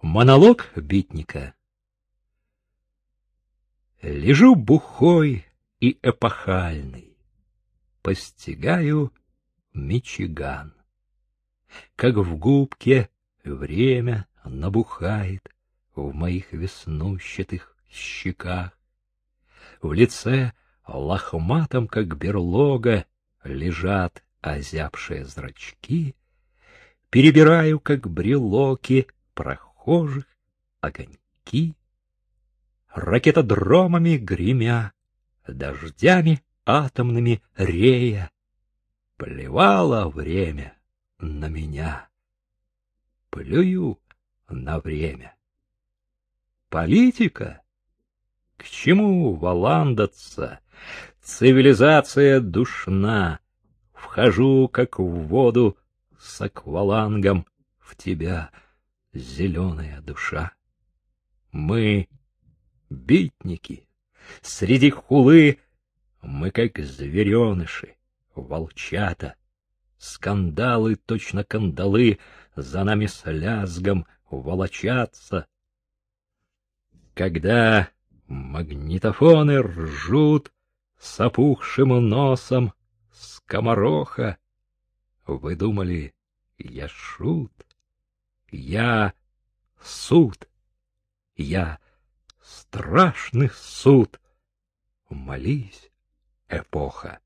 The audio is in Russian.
Монолог битника. Лежу бухой и эпохальный, постигаю Мичиган. Как в губке время набухает в моих веснущатых щеках. В лице лохматом, как берлога, лежат озябшие зрачки. Перебираю, как брелоки, прохожих огоньки. Ракетодромами гремя, дождями атомными рея, Плевало время на меня. Плюю на время. Политика? К чему валандаться? Цивилизация душна. Вхожу, как в воду, с аквалангом в тебя, зеленая душа. Мы — битники, среди хулы мы, как звереныши, волчата. Скандалы, точно кандалы, за нами с лязгом волочатся. Когда магнитофоны ржут с опухшим носом скомороха, вы думали, я шут? Я суд. Я страшный суд. Молись, эпоха.